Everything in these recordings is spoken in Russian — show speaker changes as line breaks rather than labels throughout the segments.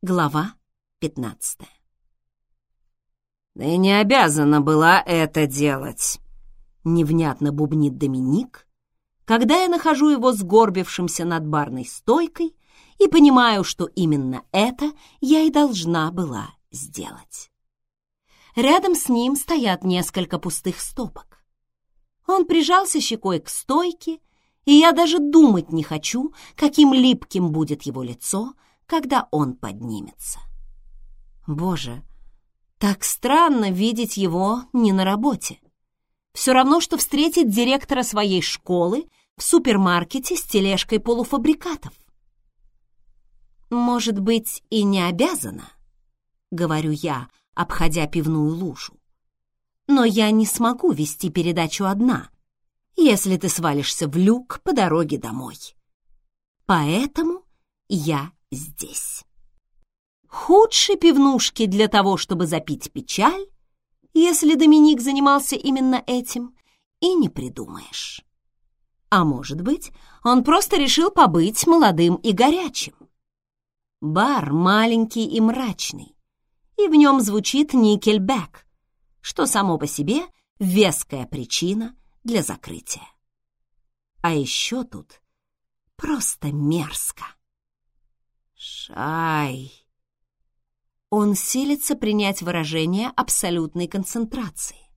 Глава пятнадцатая.
«Ты не обязана была это делать», —
невнятно бубнит Доминик, когда я нахожу его сгорбившимся над барной стойкой и понимаю, что именно это я и должна была сделать. Рядом с ним стоят несколько пустых стопок. Он прижался щекой к стойке, и я даже думать не хочу, каким липким будет его лицо, когда он поднимется. Боже, так странно видеть его не на работе. Все равно, что встретить директора своей школы в супермаркете с тележкой полуфабрикатов. Может быть, и не обязана, говорю я, обходя пивную лужу. Но я не смогу вести передачу одна, если ты свалишься в люк по дороге домой. Поэтому я здесь. Худшей пивнушки для того, чтобы запить печаль, если Доминик занимался именно этим, и не придумаешь. А может быть, он просто решил побыть молодым и горячим. Бар маленький и мрачный, и в нем звучит никельбэк, что само по себе веская причина для закрытия. А еще тут просто мерзко. Шай. Он силится принять выражение абсолютной концентрации.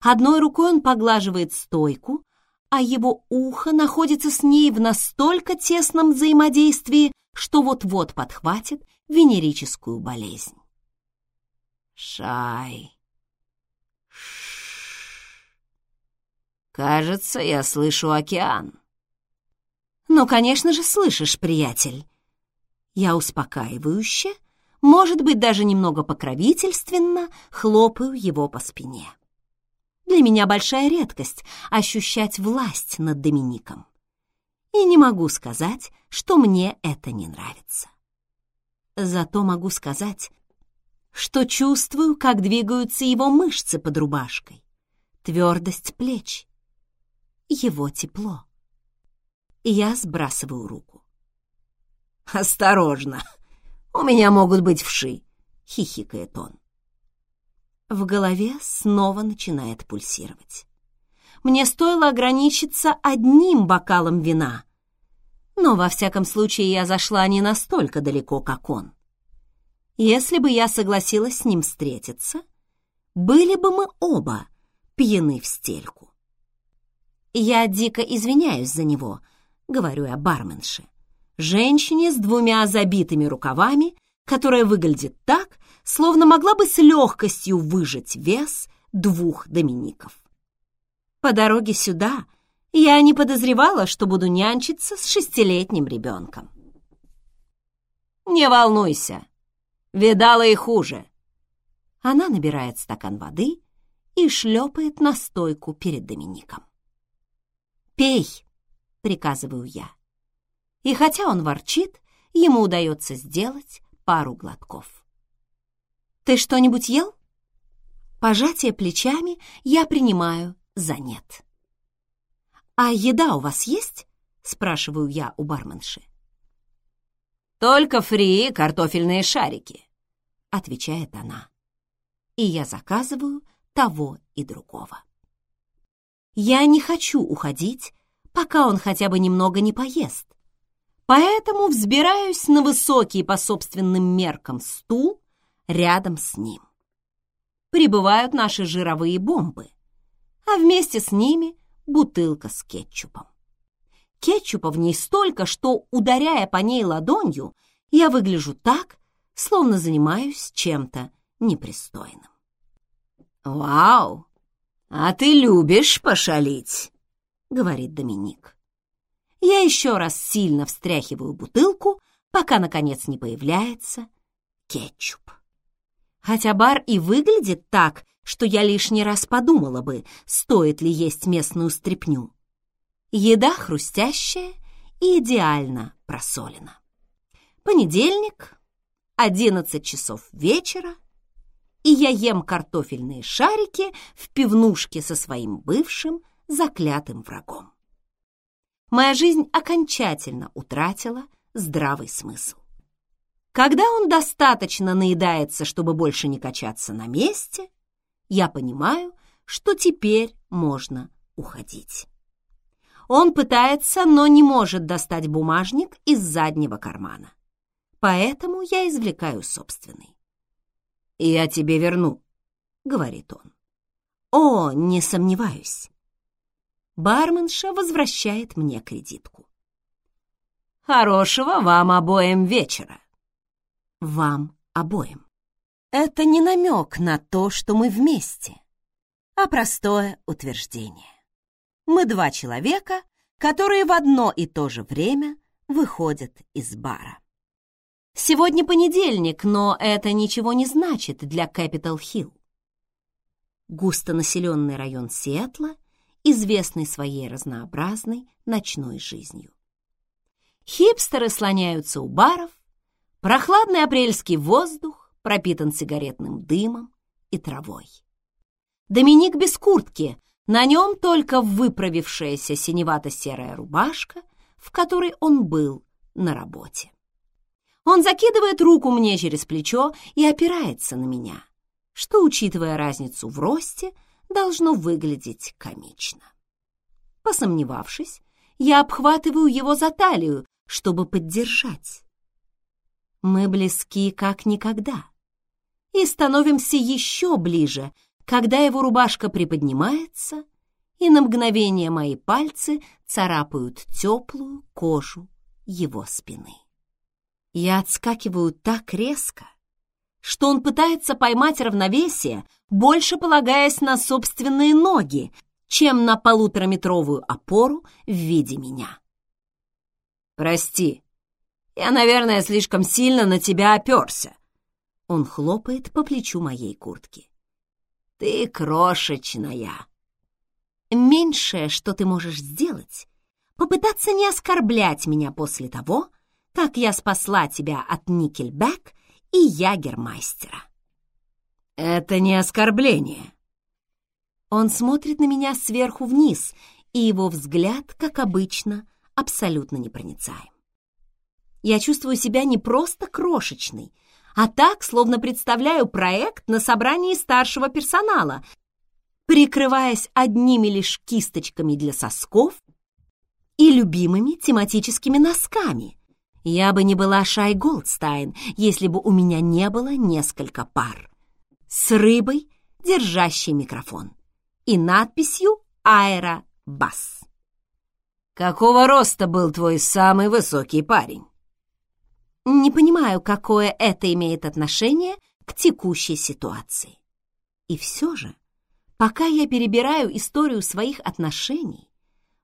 Одной рукой он поглаживает стойку, а его ухо находится с ней в настолько тесном взаимодействии, что вот-вот подхватит венерическую болезнь. Шай. Кажется, я слышу океан. Ну, конечно же, слышишь, приятель. Я успокаивающе, может быть, даже немного покровительственно хлопаю его по спине. Для меня большая редкость ощущать власть над Домиником. И не могу сказать, что мне это не нравится. Зато могу сказать, что чувствую, как двигаются его мышцы под рубашкой, твердость плеч, его тепло. Я сбрасываю руку.
«Осторожно, у меня могут быть вши», — хихикает он.
В голове снова начинает пульсировать. Мне стоило ограничиться одним бокалом вина, но во всяком случае я зашла не настолько далеко, как он. Если бы я согласилась с ним встретиться, были бы мы оба пьяны в стельку. Я дико извиняюсь за него, говорю я барменше, женщине с двумя забитыми рукавами, которая выглядит так, словно могла бы с легкостью выжать вес двух домиников. По дороге сюда я не подозревала, что буду нянчиться с шестилетним ребенком.
«Не волнуйся, видала и хуже».
Она набирает стакан воды и шлепает на стойку перед Домиником. «Пей!» — приказываю я. И хотя он ворчит, ему удается сделать пару глотков. «Ты что-нибудь ел?» Пожатие плечами я принимаю за нет. «А еда у вас есть?» — спрашиваю я у барменши.
«Только фри и картофельные шарики», — отвечает она.
И я заказываю того и другого. Я не хочу уходить, пока он хотя бы немного не поест, поэтому взбираюсь на высокий по собственным меркам стул рядом с ним. Прибывают наши жировые бомбы, а вместе с ними бутылка с кетчупом. Кетчупа в ней столько, что, ударяя по ней ладонью, я выгляжу так, словно занимаюсь чем-то непристойным.
«Вау! А ты любишь пошалить!» — говорит Доминик.
Я еще раз сильно встряхиваю бутылку, пока, наконец, не появляется кетчуп. Хотя бар и выглядит так, что я лишний раз подумала бы, стоит ли есть местную стряпню. Еда хрустящая и идеально просолена. Понедельник, 11 часов вечера, и я ем картофельные шарики в пивнушке со своим бывшим заклятым врагом моя жизнь окончательно утратила здравый смысл. Когда он достаточно наедается, чтобы больше не качаться на месте, я понимаю, что теперь можно уходить. Он пытается, но не может достать бумажник из заднего кармана. Поэтому я извлекаю собственный. «Я тебе верну», — говорит он. «О, не сомневаюсь». Барменша возвращает мне кредитку. «Хорошего вам обоим вечера». «Вам обоим». Это не намек на то, что мы вместе, а простое утверждение. Мы два человека, которые в одно и то же время выходят из бара. Сегодня понедельник, но это ничего не значит для Кэпитол-Хилл. Густонаселенный район Сиэтла, известный своей разнообразной ночной жизнью. Хипстеры слоняются у баров, прохладный апрельский воздух пропитан сигаретным дымом и травой. Доминик без куртки, на нем только выправившаяся синевато-серая рубашка, в которой он был на работе. Он закидывает руку мне через плечо и опирается на меня, что, учитывая разницу в росте, должно выглядеть комично. Посомневавшись, я обхватываю его за талию, чтобы поддержать. Мы близки как никогда и становимся еще ближе, когда его рубашка приподнимается, и на мгновение мои пальцы царапают теплую кожу его спины. Я отскакиваю так резко, что он пытается поймать равновесие, больше полагаясь на собственные ноги, чем на полутораметровую опору в виде меня. «Прости, я, наверное, слишком сильно на тебя оперся», он хлопает по плечу моей куртки. «Ты крошечная!» «Меньшее, что ты можешь сделать, попытаться не оскорблять меня после того, как я спасла тебя от Никельбек и Ягермайстера». «Это не оскорбление». Он смотрит на меня сверху вниз, и его взгляд, как обычно, абсолютно непроницаем. Я чувствую себя не просто крошечной, а так, словно представляю проект на собрании старшего персонала, прикрываясь одними лишь кисточками для сосков и любимыми тематическими носками. Я бы не была Шай Голдстайн, если бы у меня не было несколько пар. С рыбой, держащей микрофон, и надписью «Аэробас».
«Какого роста был твой самый высокий парень?»
Не понимаю, какое это имеет отношение к текущей ситуации. И все же, пока я перебираю историю своих отношений,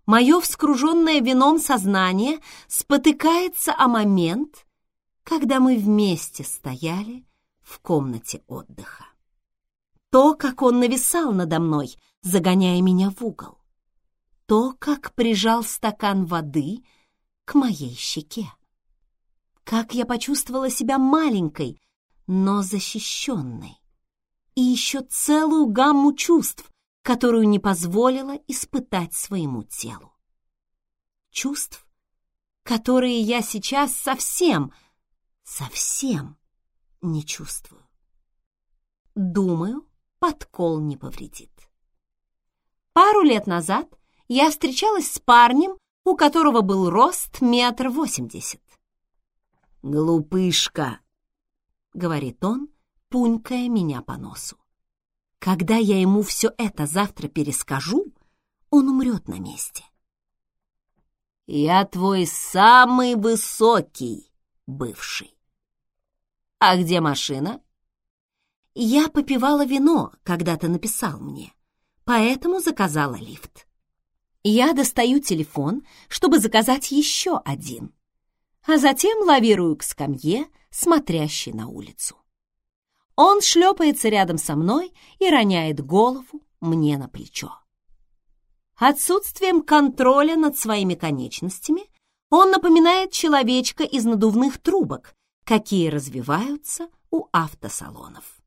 мое вскруженное вином сознание спотыкается о момент, когда мы вместе стояли в комнате отдыха. То, как он нависал надо мной, загоняя меня в угол. То, как прижал стакан воды к моей щеке. Как я почувствовала себя маленькой, но защищенной. И еще целую гамму чувств, которую не позволила испытать своему телу. Чувств, которые я сейчас совсем, совсем не чувствую. Думаю, подкол не повредит. Пару лет назад я встречалась с парнем, у которого был рост метр восемьдесят.
«Глупышка!» — говорит он, пунькая меня по носу.
«Когда я ему все это завтра перескажу, он умрет на месте».
«Я твой самый высокий бывший». «А где машина?»
«Я попивала вино, когда ты написал мне, поэтому заказала лифт». Я достаю телефон, чтобы заказать еще один а затем лавирую к скамье, смотрящей на улицу. Он шлепается рядом со мной и роняет голову мне на плечо. Отсутствием контроля над своими конечностями он напоминает человечка из надувных трубок, какие развиваются у автосалонов.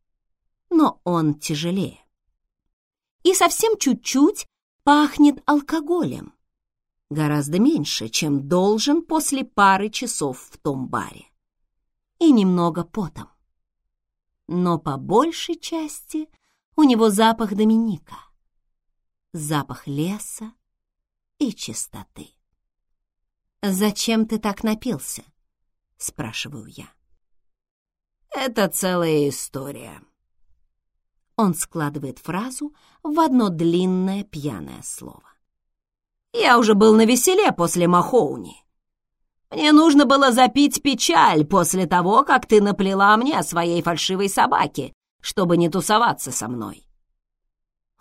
Но он тяжелее. И совсем чуть-чуть пахнет алкоголем, гораздо меньше, чем должен после пары часов в том баре. и немного потом. Но по большей части у него запах Доминика, запах леса и чистоты. «Зачем ты так напился?» — спрашиваю я.
«Это целая история».
Он складывает фразу в одно длинное пьяное слово.
«Я уже был на веселе после Махоуни. Мне нужно было запить печаль после того, как ты наплела мне о своей фальшивой собаке, чтобы не тусоваться со мной».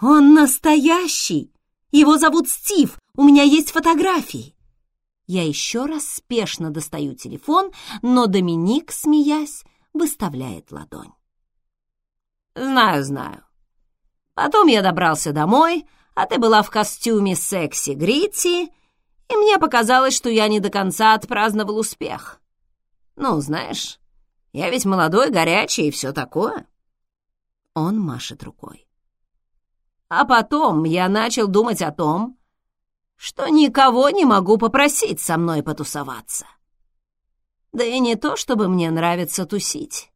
«Он настоящий! Его зовут Стив, у меня есть фотографии!» Я еще раз спешно достаю телефон, но Доминик, смеясь, выставляет ладонь.
«Знаю, знаю. Потом я добрался домой, а ты была в костюме секси Грити, и мне показалось, что я не до конца отпраздновал успех. Ну, знаешь, я ведь молодой, горячий и все такое».
Он машет рукой.
А потом я начал думать о том, что никого не могу попросить со мной потусоваться. Да и не то, чтобы мне нравится тусить.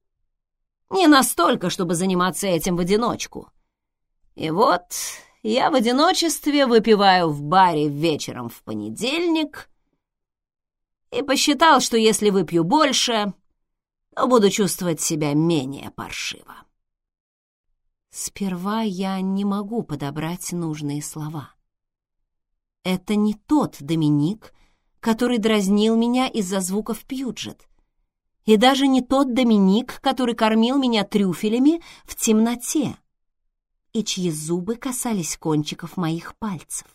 Не настолько, чтобы заниматься этим в одиночку. И вот я в одиночестве выпиваю в баре вечером в понедельник и посчитал, что если выпью больше, то буду чувствовать себя менее паршиво.
Сперва я не могу подобрать нужные слова. Это не тот Доминик, который дразнил меня из-за звуков Пьюджет. И даже не тот Доминик, который кормил меня трюфелями в темноте и чьи зубы касались кончиков моих пальцев.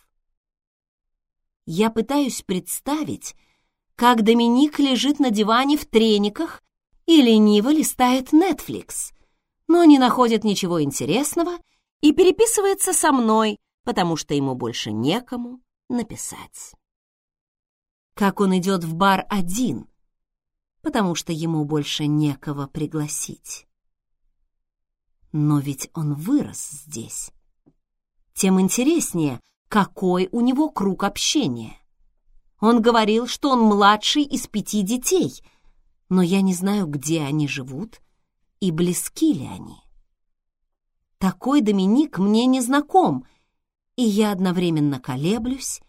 Я пытаюсь представить, как Доминик лежит на диване в трениках и лениво листает Netflix, но не находит ничего интересного и переписывается со мной, потому что ему больше некому написать. Как он идет в бар один, потому что ему больше некого пригласить. Но ведь он вырос здесь. Тем интереснее, какой у него круг общения. Он говорил, что он младший из пяти детей, но я не знаю, где они живут и близки ли они. Такой Доминик мне не знаком — и я одновременно колеблюсь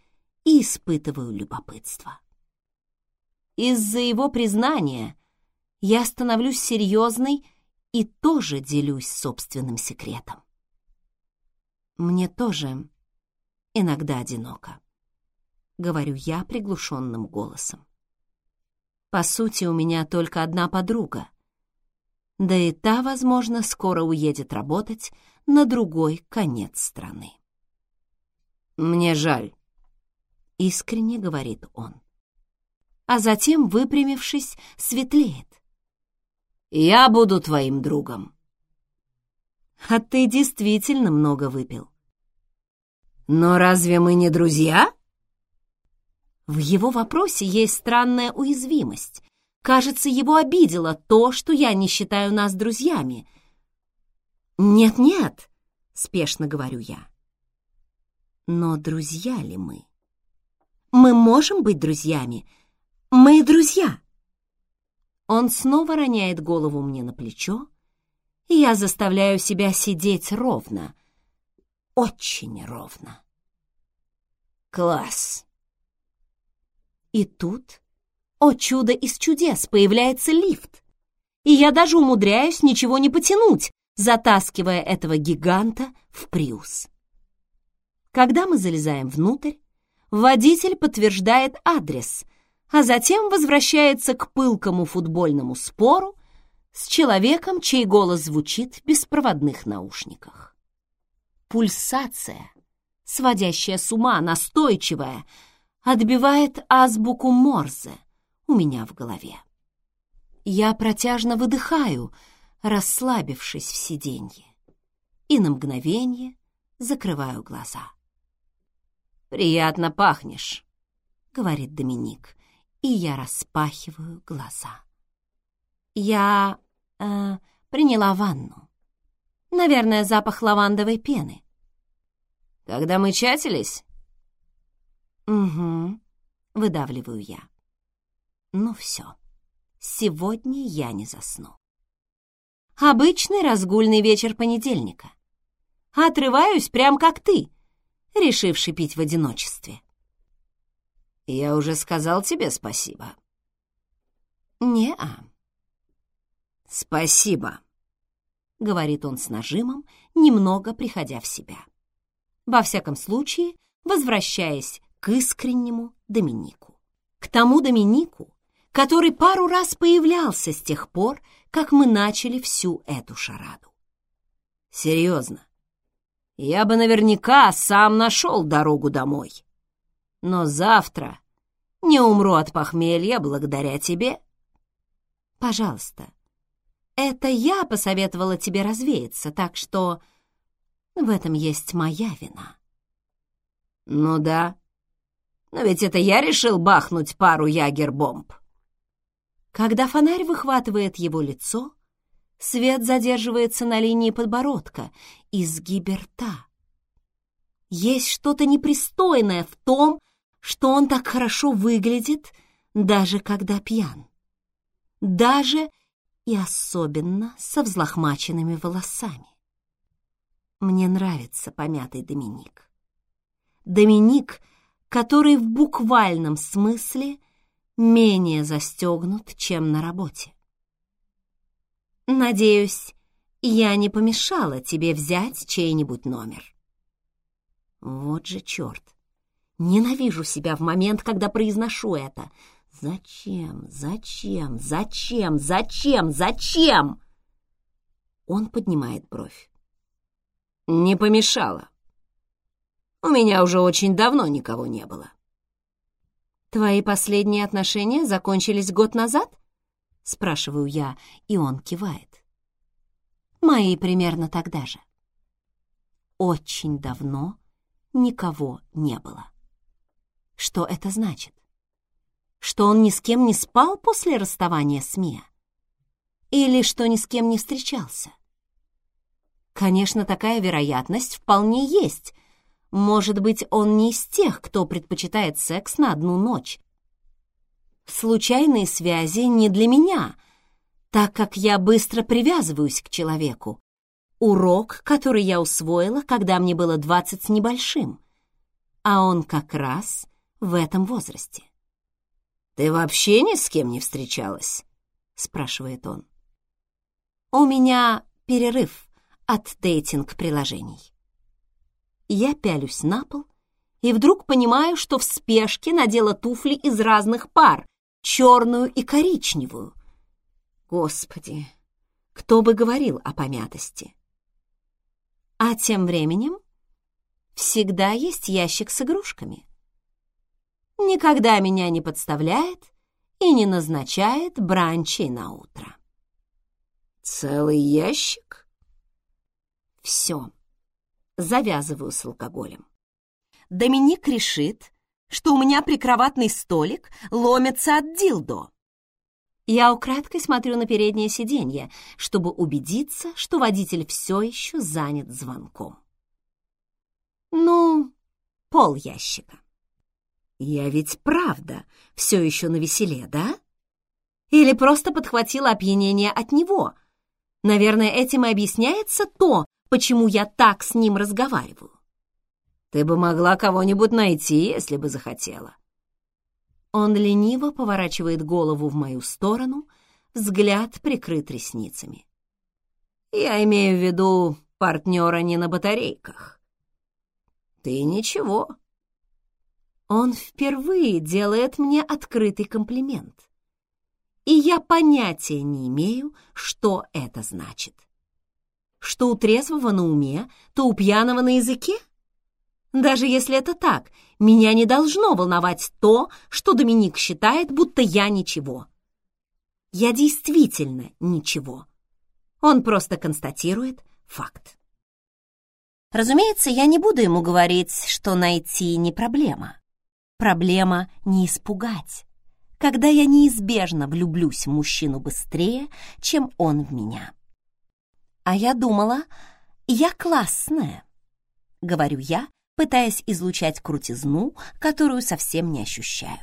и испытываю любопытство. Из-за его признания я становлюсь серьезной и тоже делюсь собственным секретом. Мне тоже иногда одиноко, говорю я приглушенным голосом. По сути, у меня только одна подруга, да и та, возможно, скоро уедет работать на другой конец страны.
«Мне жаль», — искренне говорит он. А затем, выпрямившись, светлеет. «Я буду твоим другом».
«А ты действительно много выпил».
«Но разве мы не друзья?»
В его вопросе есть странная уязвимость. Кажется, его обидело то, что я не считаю нас друзьями. «Нет-нет», — спешно говорю я. Но друзья ли мы? Мы можем быть друзьями. Мы друзья. Он снова роняет голову мне на плечо, и я заставляю себя сидеть ровно. Очень ровно.
Класс.
И тут, о чудо из чудес, появляется лифт. И я даже умудряюсь ничего не потянуть, затаскивая этого гиганта в Приус. Когда мы залезаем внутрь, водитель подтверждает адрес, а затем возвращается к пылкому футбольному спору с человеком, чей голос звучит в беспроводных наушниках. Пульсация, сводящая с ума, настойчивая, отбивает азбуку Морзе у меня в голове. Я протяжно выдыхаю, расслабившись в сиденье, и на мгновение закрываю глаза.
«Приятно пахнешь», — говорит Доминик,
и я распахиваю глаза. Я э, приняла ванну. Наверное, запах лавандовой пены.
Когда мы чатились?
Угу, выдавливаю я. Ну все, сегодня я не засну. Обычный разгульный вечер понедельника. Отрываюсь прям как ты, решивший пить в одиночестве.
Я уже сказал тебе спасибо.
Не-а.
Спасибо,
говорит он с нажимом, немного приходя в себя. Во всяком случае, возвращаясь к искреннему Доминику. К тому Доминику, который пару раз появлялся с тех пор, как мы начали всю эту шараду.
Серьезно, я бы наверняка сам нашел дорогу домой. Но завтра не умру от похмелья благодаря тебе.
Пожалуйста, это я посоветовала тебе развеяться, так что в этом есть моя вина.
Ну да, но ведь это я решил бахнуть пару ягербомб.
Когда фонарь выхватывает его лицо, свет задерживается на линии подбородка, изгибе рта. Есть что-то непристойное в том, что он так хорошо выглядит, даже когда пьян. Даже и особенно со взлохмаченными волосами. Мне нравится помятый Доминик. Доминик, который в буквальном смысле менее застегнут, чем на работе. Надеюсь, я не помешала тебе взять чей-нибудь номер. Вот же черт! Ненавижу себя в момент, когда произношу это. Зачем, зачем, зачем, зачем, зачем? Он поднимает бровь.
Не помешало. У меня уже очень давно никого не было.
Твои последние отношения закончились год назад? Спрашиваю я, и он кивает. Мои примерно тогда же. Очень давно никого не было. Что это значит? Что он ни с кем не спал после расставания с Мия? Или что ни с кем не встречался? Конечно, такая вероятность вполне есть. Может быть, он не из тех, кто предпочитает секс на одну ночь. Случайные связи не для меня, так как я быстро привязываюсь к человеку. Урок, который я усвоила, когда мне было двадцать с небольшим. А он как раз в этом возрасте.
«Ты вообще ни с кем не встречалась?» — спрашивает он.
«У меня перерыв от дейтинг-приложений». Я пялюсь на пол и вдруг понимаю, что в спешке надела туфли из разных пар, черную и коричневую. Господи, кто бы говорил о помятости? А тем временем всегда есть ящик с игрушками никогда меня не подставляет и не назначает бранчи на утро.
Целый ящик?
Все. Завязываю с алкоголем. Доминик решит, что у меня прикроватный столик ломится от дилдо. Я украдкой смотрю на переднее сиденье, чтобы убедиться, что водитель все еще занят звонком. Ну, пол ящика. Я ведь правда все еще на веселе, да? Или просто подхватила опьянение от него? Наверное, этим и объясняется то, почему я так с ним разговариваю.
Ты бы могла кого-нибудь найти, если бы захотела.
Он лениво поворачивает голову в мою сторону, взгляд прикрыт ресницами.
Я имею в виду партнера не на батарейках. Ты ничего,
он впервые делает мне открытый комплимент. И я понятия не имею, что это значит. Что у трезвого на уме, то у пьяного на языке? Даже если это так, меня не должно волновать то, что Доминик считает, будто я ничего. Я действительно ничего. Он просто констатирует факт. Разумеется, я не буду ему говорить, что найти не проблема. Проблема не испугать, когда я неизбежно влюблюсь в мужчину быстрее, чем он в меня. А я думала, я классная, говорю я, пытаясь излучать крутизну, которую совсем не ощущаю.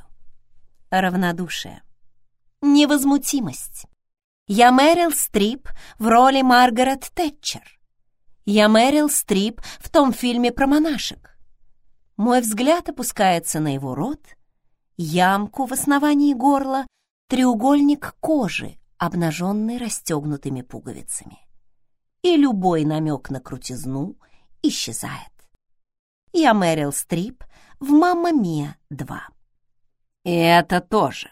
Равнодушие. невозмутимость. Я Мэрил Стрип в роли Маргарет Тэтчер. Я Мэрил Стрип в том фильме про монашек. Мой взгляд опускается на его рот, ямку в основании горла, треугольник кожи, обнаженный расстегнутыми пуговицами. И любой намек на крутизну исчезает. Я Мэрил Стрип в «Мамма Мия 2».
И это тоже.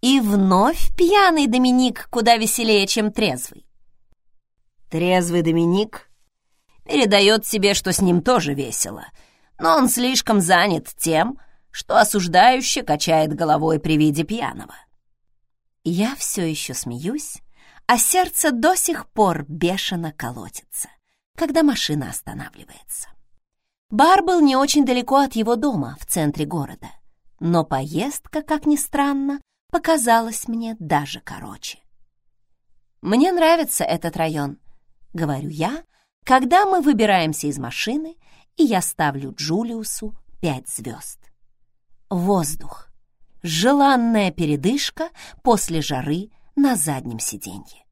И вновь пьяный Доминик куда веселее, чем трезвый.
Трезвый Доминик передает себе, что с ним тоже весело, но он слишком занят тем, что осуждающе качает головой при виде пьяного.
Я все еще смеюсь, а сердце до сих пор бешено колотится, когда машина останавливается. Бар был не очень далеко от его дома, в центре города, но поездка, как ни странно, показалась мне даже короче. «Мне нравится этот район», — говорю я, когда мы выбираемся из машины, и я ставлю Джулиусу пять звезд. Воздух. Желанная передышка после жары на заднем сиденье.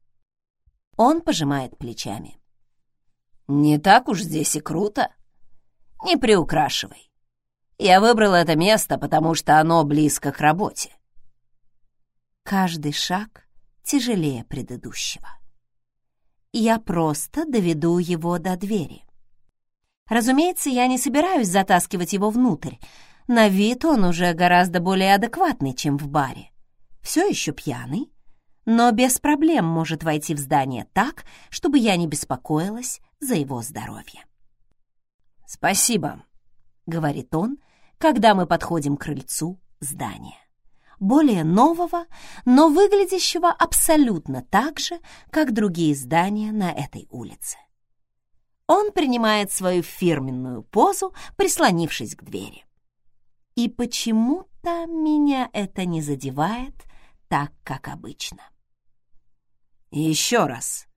Он пожимает плечами.
«Не так уж здесь и круто. Не приукрашивай. Я выбрал это место, потому что оно близко к работе.
Каждый шаг тяжелее предыдущего. Я просто доведу его до двери. Разумеется, я не собираюсь затаскивать его внутрь. На вид он уже гораздо более адекватный, чем в баре. Все еще пьяный, но без проблем может войти в здание так, чтобы я не беспокоилась за его здоровье.
«Спасибо», —
говорит он, когда мы подходим к крыльцу здания более нового, но выглядящего абсолютно так же, как другие здания на этой улице. Он принимает свою фирменную позу, прислонившись к двери. И почему-то меня это не задевает так, как обычно.
еще раз.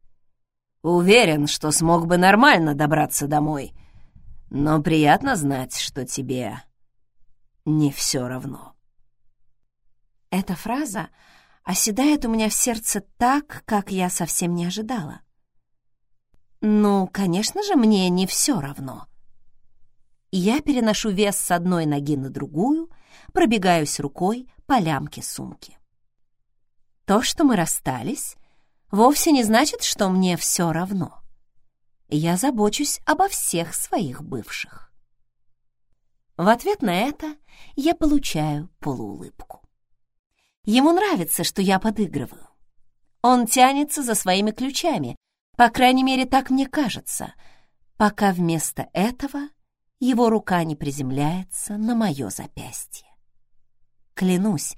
Уверен, что смог бы нормально добраться домой, но приятно знать, что тебе не все равно.
Эта фраза оседает у меня в сердце так, как я совсем не ожидала. Ну, конечно же, мне не все равно. Я переношу вес с одной ноги на другую, пробегаюсь рукой по лямке сумки. То, что мы расстались, вовсе не значит, что мне все равно. Я забочусь обо всех своих бывших. В ответ на это я получаю полуулыбку. Ему нравится, что я подыгрываю. Он тянется за своими ключами, по крайней мере, так мне кажется, пока вместо этого его рука не приземляется на мое запястье. Клянусь,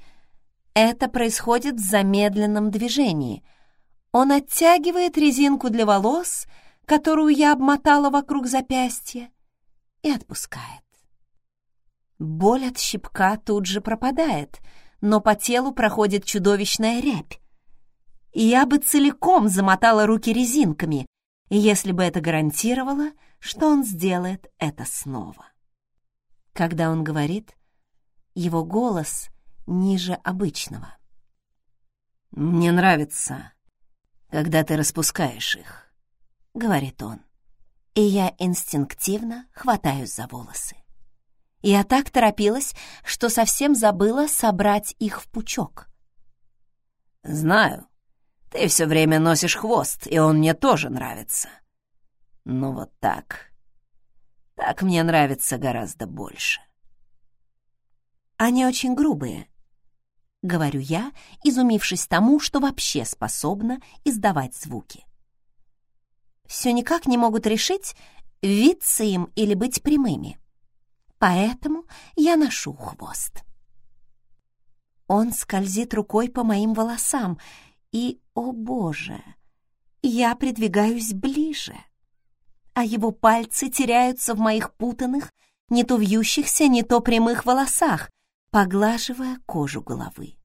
это происходит в замедленном движении. Он оттягивает резинку для волос, которую я обмотала вокруг запястья, и отпускает. Боль от щипка тут же пропадает — но по телу проходит чудовищная рябь. Я бы целиком замотала руки резинками, если бы это гарантировало, что он сделает это снова. Когда он говорит, его голос ниже обычного.
«Мне нравится, когда ты распускаешь их», — говорит он,
и я инстинктивно хватаюсь за волосы. Я так торопилась, что совсем забыла собрать их в пучок.
«Знаю, ты все время носишь хвост, и он мне тоже нравится. Но вот так... Так мне нравится гораздо больше».
«Они очень грубые», — говорю я, изумившись тому, что вообще способна издавать звуки. Все никак не могут решить, виться им или быть прямыми поэтому я ношу хвост. Он скользит рукой по моим волосам, и, о боже, я придвигаюсь ближе, а его пальцы теряются в моих путанных, не то вьющихся, не то прямых волосах, поглаживая кожу головы.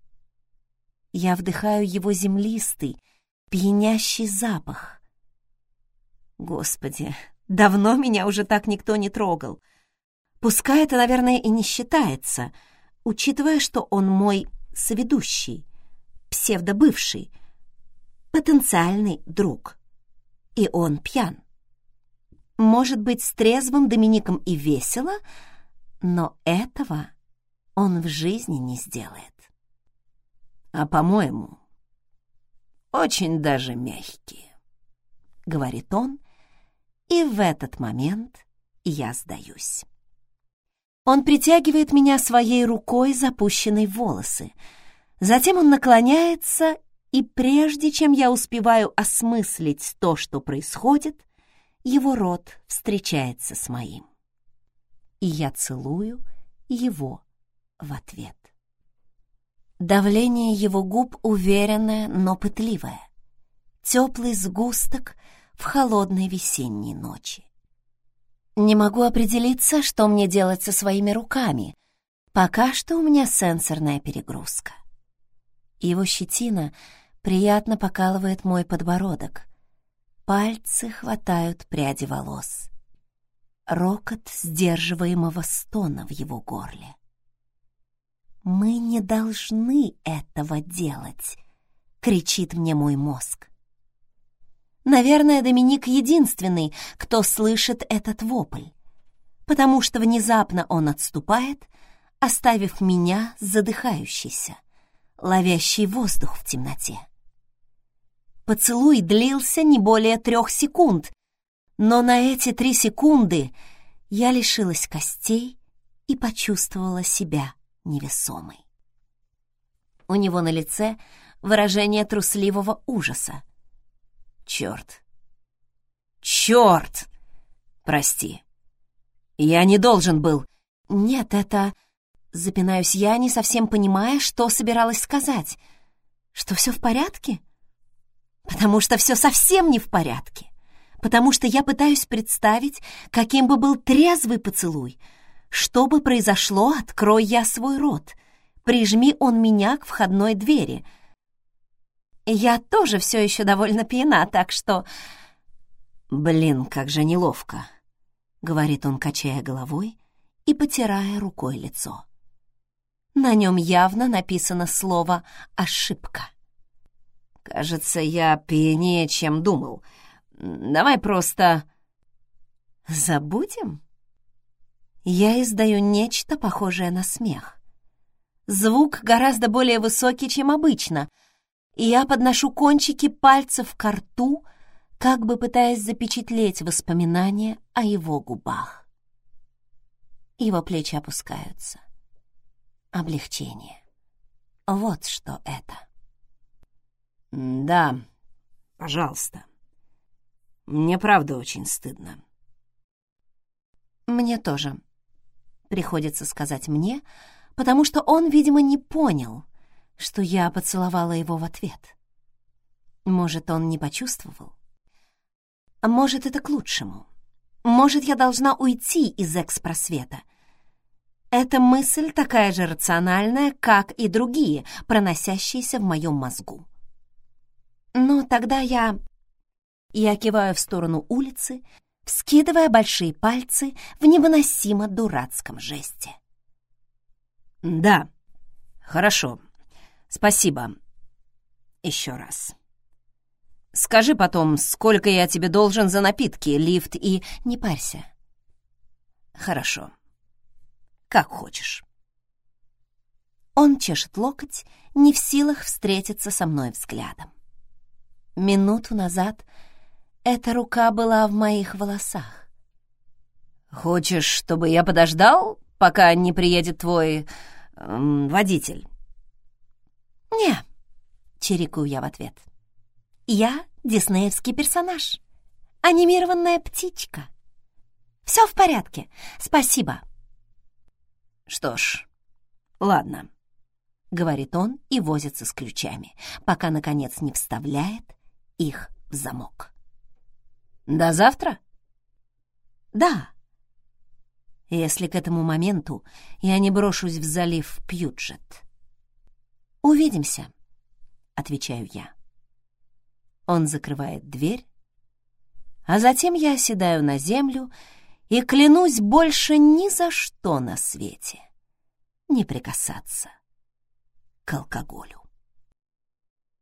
Я вдыхаю его землистый, пьянящий запах. Господи, давно меня уже так никто не трогал — Пускай это, наверное, и не считается, учитывая, что он мой соведущий, псевдобывший, потенциальный друг. И он пьян. Может быть, с трезвым Домиником и весело, но этого он в жизни не сделает.
А, по-моему, очень даже мягкие, — говорит он, и в этот момент я сдаюсь.
Он притягивает меня своей рукой, запущенной волосы. Затем он наклоняется, и прежде чем я успеваю осмыслить то, что происходит, его рот встречается с моим. И я целую его в ответ. Давление его губ уверенное, но пытливое. Теплый сгусток в холодной весенней ночи. Не могу определиться, что мне делать со своими руками. Пока что у меня сенсорная перегрузка. Его щетина приятно покалывает мой подбородок. Пальцы хватают пряди волос. Рокот сдерживаемого стона в его горле. «Мы не должны этого делать!» — кричит мне мой мозг. Наверное, Доминик единственный, кто слышит этот вопль, потому что внезапно он отступает, оставив меня задыхающейся, ловящей воздух в темноте. Поцелуй длился не более трех секунд, но на эти три секунды я лишилась костей и почувствовала себя невесомой. У него на лице выражение трусливого ужаса, Черт. Черт! Прости. Я не должен был. Нет, это... Запинаюсь я, не совсем понимая, что собиралась сказать. Что все в порядке? Потому что все совсем не в порядке. Потому что я пытаюсь представить, каким бы был трезвый поцелуй. Что бы произошло, открой я свой рот. Прижми он меня к входной двери — я тоже все еще довольно пьяна, так что... «Блин, как же неловко», — говорит он, качая головой и потирая рукой лицо. На нем явно написано слово «ошибка». «Кажется, я пьянее, чем думал. Давай просто...» «Забудем?» Я издаю нечто похожее на смех. Звук гораздо более высокий, чем обычно — и я подношу кончики пальцев к рту, как бы пытаясь запечатлеть воспоминания о его губах. Его плечи опускаются. Облегчение. Вот что это.
«Да, пожалуйста. Мне правда очень стыдно».
«Мне тоже», — приходится сказать мне, потому что он, видимо, не понял — что я поцеловала его в ответ. Может, он не почувствовал? Может, это к лучшему? Может, я должна уйти из экспросвета? Эта мысль такая же рациональная, как и другие, проносящиеся в моем мозгу. Но тогда я... Я киваю в сторону улицы, вскидывая большие пальцы в невыносимо дурацком жесте.
«Да, хорошо», Спасибо. Еще раз. Скажи потом, сколько я тебе должен за напитки, лифт и...
Не парься.
Хорошо. Как хочешь.
Он чешет локоть, не в силах встретиться со мной взглядом. Минуту назад эта рука была в моих волосах.
«Хочешь, чтобы я подождал, пока не приедет твой эм, водитель?»
«Не», — чирикаю я в ответ. «Я диснеевский персонаж, анимированная птичка. Все в порядке, спасибо».
«Что ж, ладно», — говорит он и возится с ключами, пока, наконец, не вставляет их в замок. «До завтра?»
«Да», если к этому моменту я не брошусь в залив Пьюджет. «Увидимся», — отвечаю я. Он закрывает дверь, а затем я оседаю на землю и клянусь больше ни за что на свете не прикасаться к алкоголю.